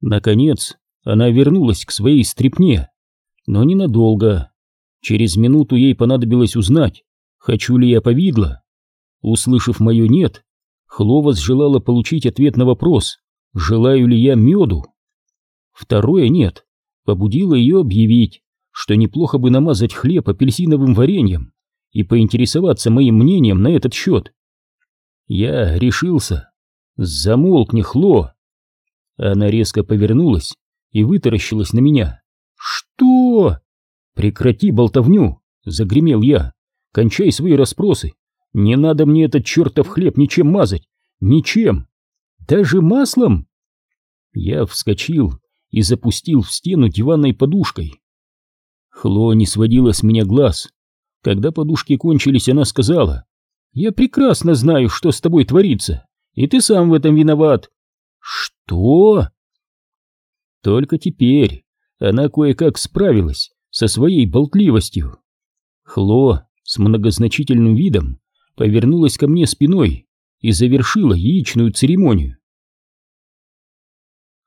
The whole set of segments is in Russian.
Наконец, она вернулась к своей стрипне, но ненадолго. Через минуту ей понадобилось узнать, хочу ли я повидла. Услышав мое «нет», Хлова желала получить ответ на вопрос, желаю ли я меду. Второе «нет» побудило ее объявить, что неплохо бы намазать хлеб апельсиновым вареньем и поинтересоваться моим мнением на этот счет. Я решился. Замолкни, Хло! Она резко повернулась и вытаращилась на меня. «Что?» «Прекрати болтовню!» — загремел я. «Кончай свои расспросы! Не надо мне этот чертов хлеб ничем мазать! Ничем! Даже маслом!» Я вскочил и запустил в стену диванной подушкой. Хло не сводила с меня глаз. Когда подушки кончились, она сказала, «Я прекрасно знаю, что с тобой творится, и ты сам в этом виноват». «Что?» Только теперь она кое-как справилась со своей болтливостью. Хло с многозначительным видом повернулась ко мне спиной и завершила яичную церемонию.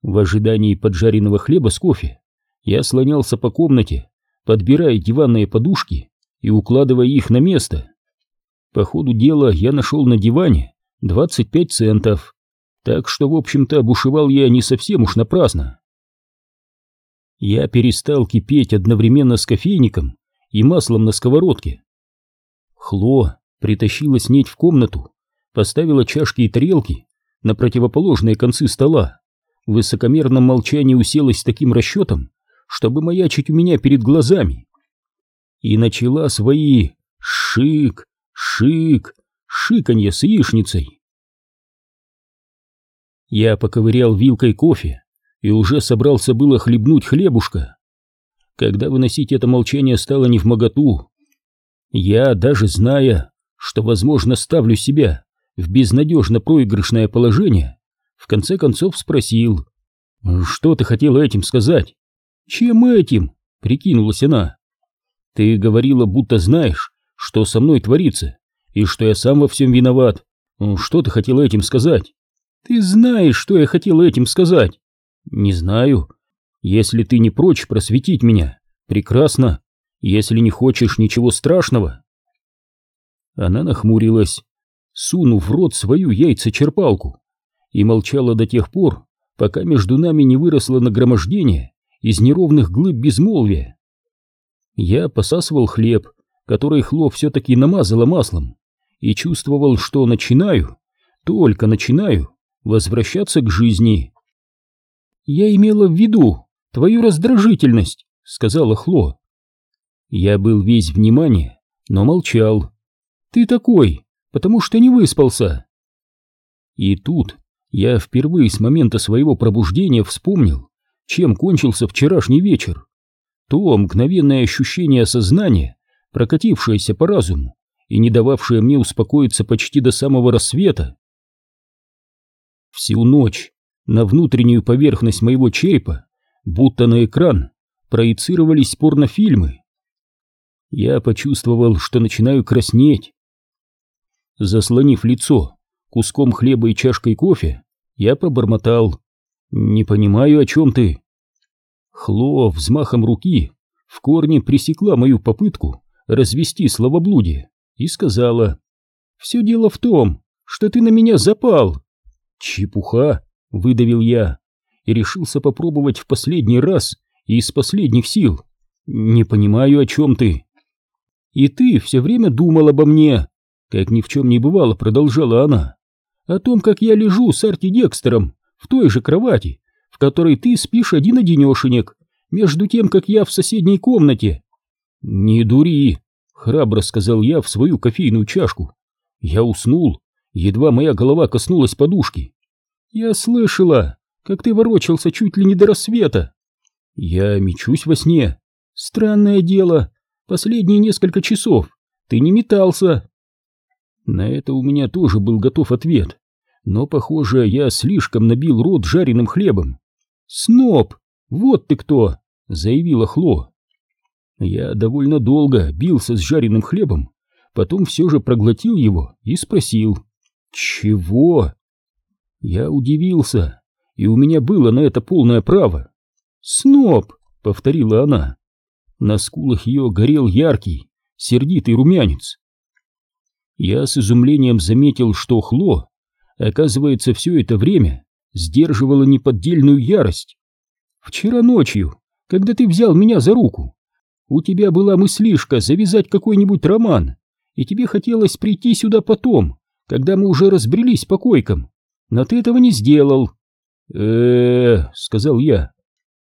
В ожидании поджаренного хлеба с кофе я слонялся по комнате, подбирая диванные подушки и укладывая их на место. По ходу дела я нашел на диване 25 центов, так что, в общем-то, бушевал я не совсем уж напрасно. Я перестал кипеть одновременно с кофейником и маслом на сковородке. Хло притащила снеть в комнату, поставила чашки и тарелки на противоположные концы стола, в высокомерном молчании уселась с таким расчетом, чтобы маячить у меня перед глазами. И начала свои шик, шик, шиканье с яичницей. Я поковырял вилкой кофе, и уже собрался было хлебнуть хлебушка, когда выносить это молчание стало не в моготу. Я, даже зная, что, возможно, ставлю себя в безнадежно проигрышное положение, в конце концов спросил, «Что ты хотела этим сказать?» «Чем этим?» — прикинулась она. «Ты говорила, будто знаешь, что со мной творится, и что я сам во всем виноват. Что ты хотела этим сказать?» «Ты знаешь, что я хотела этим сказать!» «Не знаю. Если ты не прочь просветить меня, прекрасно. Если не хочешь ничего страшного...» Она нахмурилась, сунув в рот свою яйцечерпалку, и молчала до тех пор, пока между нами не выросло нагромождение из неровных глыб безмолвия. Я посасывал хлеб, который Хло все-таки намазала маслом, и чувствовал, что начинаю, только начинаю возвращаться к жизни. «Я имела в виду твою раздражительность», — сказала Хло. Я был весь внимание, но молчал. «Ты такой, потому что не выспался». И тут я впервые с момента своего пробуждения вспомнил, чем кончился вчерашний вечер. То мгновенное ощущение сознания, прокатившееся по разуму и не дававшее мне успокоиться почти до самого рассвета. Всю ночь на внутреннюю поверхность моего черепа, будто на экран, проецировались порнофильмы. Я почувствовал, что начинаю краснеть. Заслонив лицо куском хлеба и чашкой кофе, я пробормотал. «Не понимаю, о чем ты?» Хло взмахом руки в корне пресекла мою попытку развести словоблудие и сказала. «Все дело в том, что ты на меня запал». «Чепуха!» — выдавил я и решился попробовать в последний раз и из последних сил. «Не понимаю, о чем ты». «И ты все время думал обо мне», — как ни в чем не бывало, продолжала она. «О том, как я лежу с Арти Декстером в той же кровати, в которой ты спишь один-одинешенек, между тем, как я в соседней комнате». «Не дури», — храбро сказал я в свою кофейную чашку. Я уснул, едва моя голова коснулась подушки. «Я слышала, как ты ворочался чуть ли не до рассвета». «Я мечусь во сне. Странное дело, последние несколько часов ты не метался». На это у меня тоже был готов ответ, но, похоже, я слишком набил рот жареным хлебом. «Сноб! Вот ты кто!» — заявила Хло. Я довольно долго бился с жареным хлебом, потом все же проглотил его и спросил. «Чего?» Я удивился и у меня было на это полное право. «Сноб!» — повторила она. На скулах ее горел яркий, сердитый румянец. Я с изумлением заметил, что Хло, оказывается, все это время сдерживала неподдельную ярость. Вчера ночью, когда ты взял меня за руку, у тебя была мыслишка завязать какой-нибудь роман, и тебе хотелось прийти сюда потом, когда мы уже разбрелись по койкам, но ты этого не сделал. э сказал я.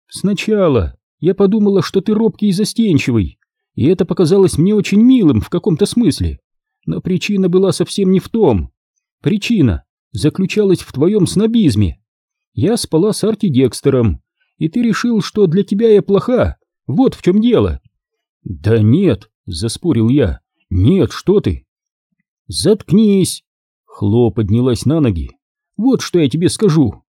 «Сначала я подумала, что ты робкий и застенчивый, и это показалось мне очень милым в каком-то смысле. Но причина была совсем не в том. Причина заключалась в твоем снобизме. Я спала с Арти Декстером, и ты решил, что для тебя я плоха. Вот в чем дело. Да нет, заспорил я. Нет, что ты? Заткнись. Хло поднялась на ноги. Вот что я тебе скажу.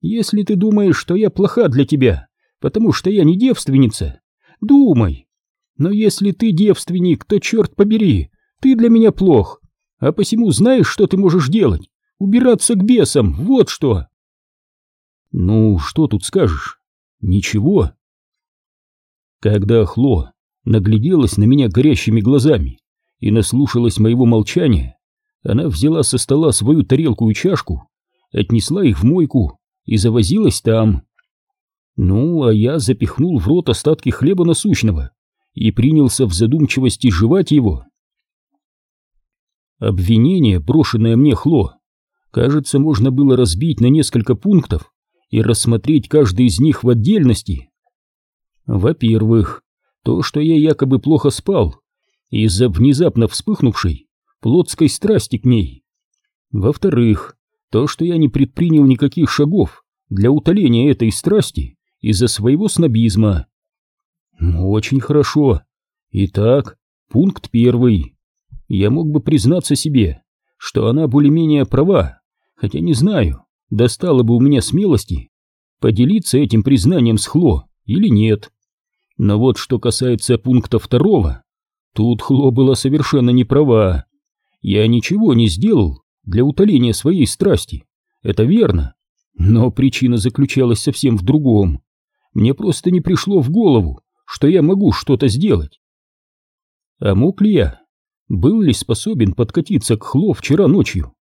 Если ты думаешь, что я плоха для тебя, потому что я не девственница, думай. Но если ты девственник, то, черт побери, ты для меня плох. А посему знаешь, что ты можешь делать? Убираться к бесам, вот что. Ну, что тут скажешь? Ничего. Когда Хло нагляделась на меня горящими глазами и наслушалась моего молчания, она взяла со стола свою тарелку и чашку, отнесла их в мойку и завозилась там. Ну, а я запихнул в рот остатки хлеба насущного и принялся в задумчивости жевать его. Обвинение, брошенное мне Хло, кажется, можно было разбить на несколько пунктов и рассмотреть каждый из них в отдельности. Во-первых, то, что я якобы плохо спал из-за внезапно вспыхнувшей плотской страсти к ней. Во-вторых, то, что я не предпринял никаких шагов для утоления этой страсти из-за своего снобизма. Очень хорошо. Итак, пункт первый. Я мог бы признаться себе, что она более-менее права, хотя не знаю, достало бы у меня смелости поделиться этим признанием с Хло или нет. Но вот что касается пункта второго, тут Хло была совершенно не права. Я ничего не сделал для утоления своей страсти, это верно, но причина заключалась совсем в другом. Мне просто не пришло в голову, что я могу что-то сделать. А мог ли я? Был ли способен подкатиться к Хло вчера ночью?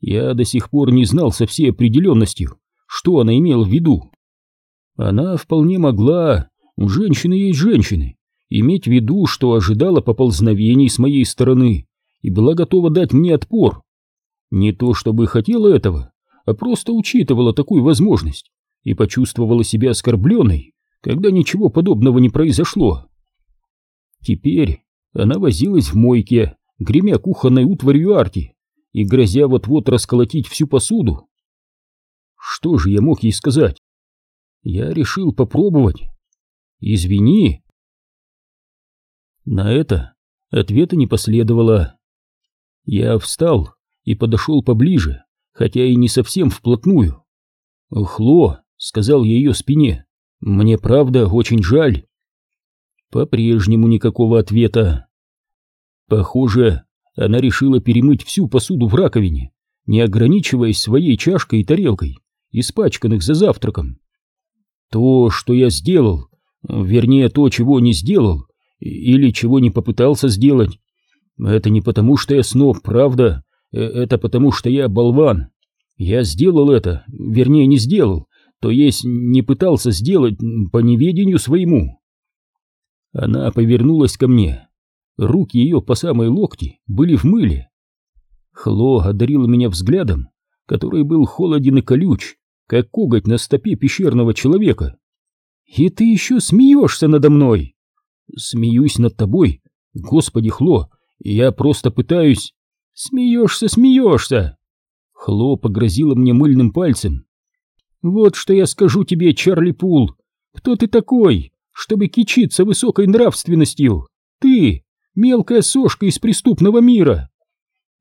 Я до сих пор не знал со всей определенностью, что она имела в виду. Она вполне могла, у женщины есть женщины, иметь в виду, что ожидала поползновений с моей стороны и была готова дать мне отпор. Не то чтобы хотела этого, а просто учитывала такую возможность и почувствовала себя оскорбленной, когда ничего подобного не произошло. Теперь она возилась в мойке, гремя кухонной утварью арти, и грозя вот-вот расколотить всю посуду. Что же я мог ей сказать? Я решил попробовать. Извини. На это ответа не последовало. Я встал и подошел поближе, хотя и не совсем вплотную. «Хло», — сказал я ее спине, — «мне правда очень жаль». По-прежнему никакого ответа. Похоже, она решила перемыть всю посуду в раковине, не ограничиваясь своей чашкой и тарелкой, испачканных за завтраком. То, что я сделал, вернее, то, чего не сделал, или чего не попытался сделать, это не потому, что я сноб, правда, э, это потому, что я болван. Я сделал это, вернее, не сделал, то есть не пытался сделать по неведению своему. Она повернулась ко мне, Руки ее по самой локти были в мыле. Хло одарила меня взглядом, который был холоден и колюч, как коготь на стопе пещерного человека. «И ты еще смеешься надо мной!» «Смеюсь над тобой? Господи, Хло, я просто пытаюсь...» «Смеешься, смеешься!» Хло погрозила мне мыльным пальцем. «Вот что я скажу тебе, Чарли Пул! Кто ты такой, чтобы кичиться высокой нравственностью? Ты Мелкая сошка из преступного мира.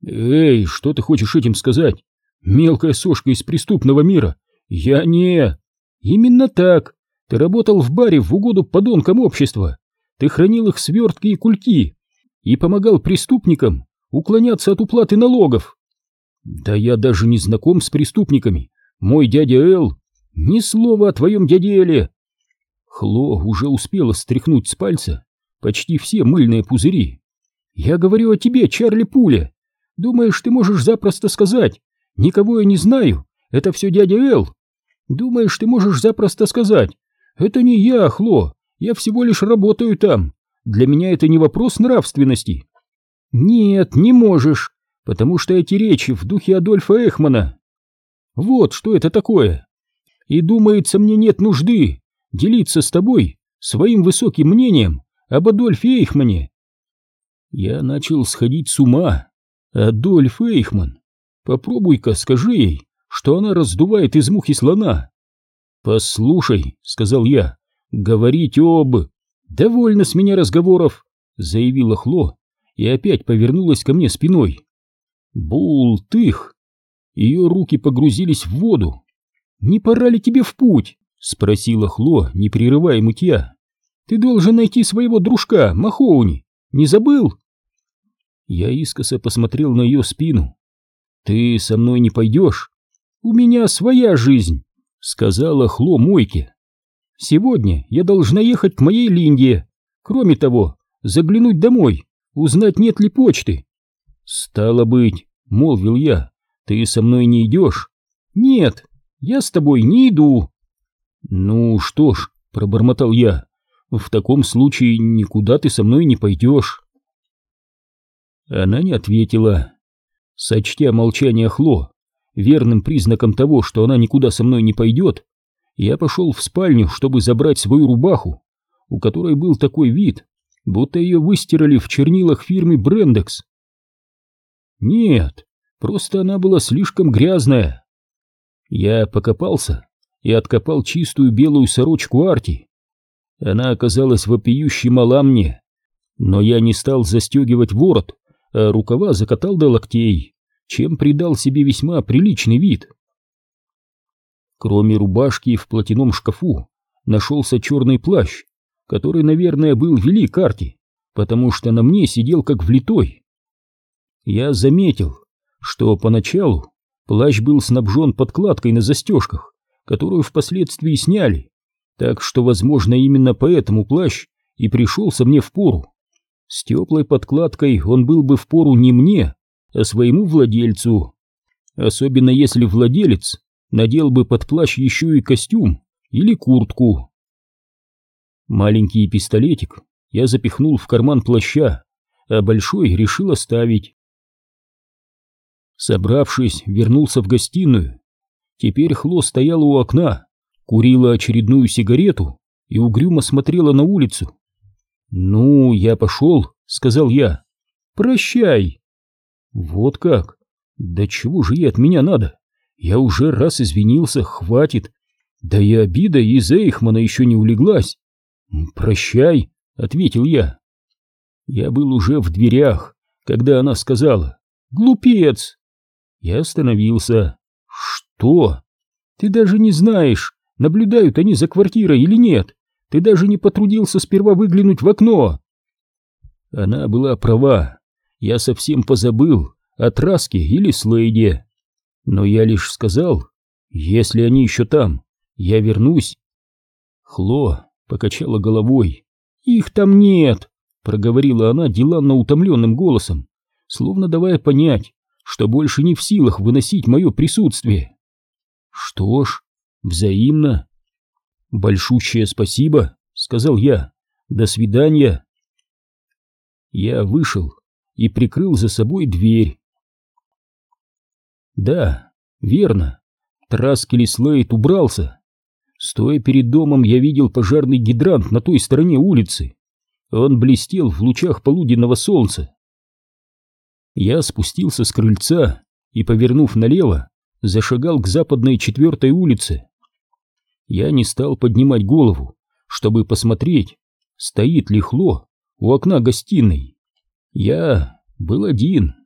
Эй, что ты хочешь этим сказать? Мелкая сошка из преступного мира? Я не... Именно так. Ты работал в баре в угоду подонкам общества. Ты хранил их свертки и кульки и помогал преступникам уклоняться от уплаты налогов. Да я даже не знаком с преступниками. Мой дядя Эл... Ни слова о твоем дяде Эле!» Хло уже успела стряхнуть с пальца почти все мыльные пузыри. «Я говорю о тебе, Чарли Пуля. Думаешь, ты можешь запросто сказать, никого я не знаю, это все дядя Эл? Думаешь, ты можешь запросто сказать, это не я, Хло, я всего лишь работаю там. Для меня это не вопрос нравственности». «Нет, не можешь, потому что эти речи в духе Адольфа Эхмана. Вот что это такое. И думается, мне нет нужды делиться с тобой своим высоким мнением об Адольфе Эйхмане. Я начал сходить с ума. Адольф Эйхман. Попробуй-ка скажи ей, что она раздувает из мухи слона. Послушай, сказал я, говорить об... Довольно с меня разговоров, заявила Хло и опять повернулась ко мне спиной. Бултых! Ее руки погрузились в воду. «Не пора ли тебе в путь?» — спросила Хло, не прерывая мытья. «Ты должен найти своего дружка, Махоуни. Не забыл?» Я искоса посмотрел на ее спину. «Ты со мной не пойдешь? У меня своя жизнь», — сказала Хло Мойке. «Сегодня я должна ехать к моей Линде. Кроме того, заглянуть домой, узнать, нет ли почты». «Стало быть», — молвил я, — «ты со мной не идешь?» «Нет, я с тобой не иду. Ну что ж, пробормотал я, в таком случае никуда ты со мной не пойдешь. Она не ответила. Сочтя молчание Хло верным признаком того, что она никуда со мной не пойдет, я пошел в спальню, чтобы забрать свою рубаху, у которой был такой вид, будто ее выстирали в чернилах фирмы Брендекс. Нет, просто она была слишком грязная. Я покопался и откопал чистую белую сорочку Арти. Она оказалась вопиюще мала мне, но я не стал застегивать ворот, а рукава закатал до локтей, чем придал себе весьма приличный вид. Кроме рубашки в платяном шкафу нашелся черный плащ, который, наверное, был велик Арти, потому что на мне сидел как влитой. Я заметил, что поначалу Плащ был снабжен подкладкой на застежках, которую впоследствии сняли, так что, возможно, именно поэтому плащ и пришелся мне в пору. С теплой подкладкой он был бы в пору не мне, а своему владельцу. Особенно если владелец надел бы под плащ еще и костюм или куртку. Маленький пистолетик я запихнул в карман плаща, а большой решил оставить. Собравшись, вернулся в гостиную. Теперь Хло стояла у окна, курила очередную сигарету и угрюмо смотрела на улицу. «Ну, я пошел», — сказал я. «Прощай». «Вот как? Да чего же ей от меня надо? Я уже раз извинился, хватит. Да и обида из Эйхмана еще не улеглась». «Прощай», — ответил я. Я был уже в дверях, когда она сказала «Глупец!» Я остановился. Что? Ты даже не знаешь, наблюдают они за квартирой или нет. Ты даже не потрудился сперва выглянуть в окно. Она была права. Я совсем позабыл о Траске или Слейде. Но я лишь сказал, если они еще там, я вернусь. Хло покачала головой. Их там нет, проговорила она деланно утомленным голосом, словно давая понять, что больше не в силах выносить мое присутствие. Что ж, взаимно. Большущее спасибо, сказал я. До свидания. Я вышел и прикрыл за собой дверь. Да, верно. Траскели Слейд убрался. Стоя перед домом, я видел пожарный гидрант на той стороне улицы. Он блестел в лучах полуденного солнца. Я спустился с крыльца и, повернув налево, зашагал к западной четвертой улице. Я не стал поднимать голову, чтобы посмотреть, стоит ли Хло у окна гостиной. Я был один.